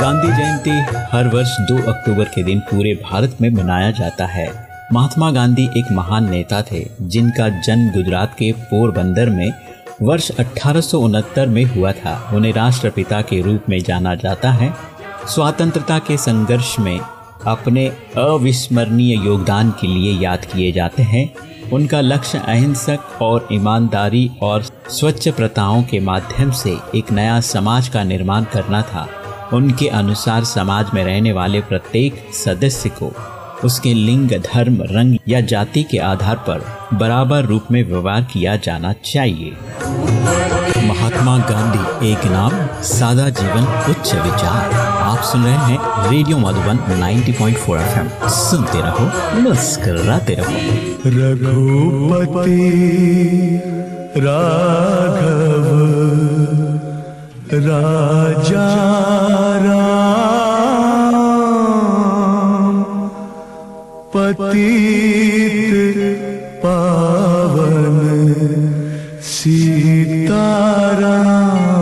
गांधी जयंती हर वर्ष 2 अक्टूबर के दिन पूरे भारत में मनाया जाता है। महात्मा गांधी एक महान नेता थे, जिनका जन्म गुजरात के पोरबंदर में वर्ष अठारह सौ उनहत्तर में हुआ था। उन्हें राष्ट्रपिता के रूप में जाना जाता है। स्वतंत्रता के संघर्ष में अपने अविस्मरणीय योगदान के लिए याद किए जाते हैं। उनका लक्ष्य अहिंसक और ईमानदारी और स्वच्छ प्रथाओं के माध्यम से एक नया समाज का निर्माण करना था। उनके अनुसार समाज में रहने वाले प्रत्येक सदस्य को उसके लिंग, धर्म, रंग या जाति के आधार पर बराबर रूप में व्यवहार किया जाना चाहिए। महात्मा गांधी, एक नाम, सादा जीवन, उच्च विचार। आप सुन रहे हैं रेडियो मधुबन 90.4 एफएम। सुनते रहो, मुस्कराते रहो। रघुपति राघव। राजा राम। पतित पावन सीताराम।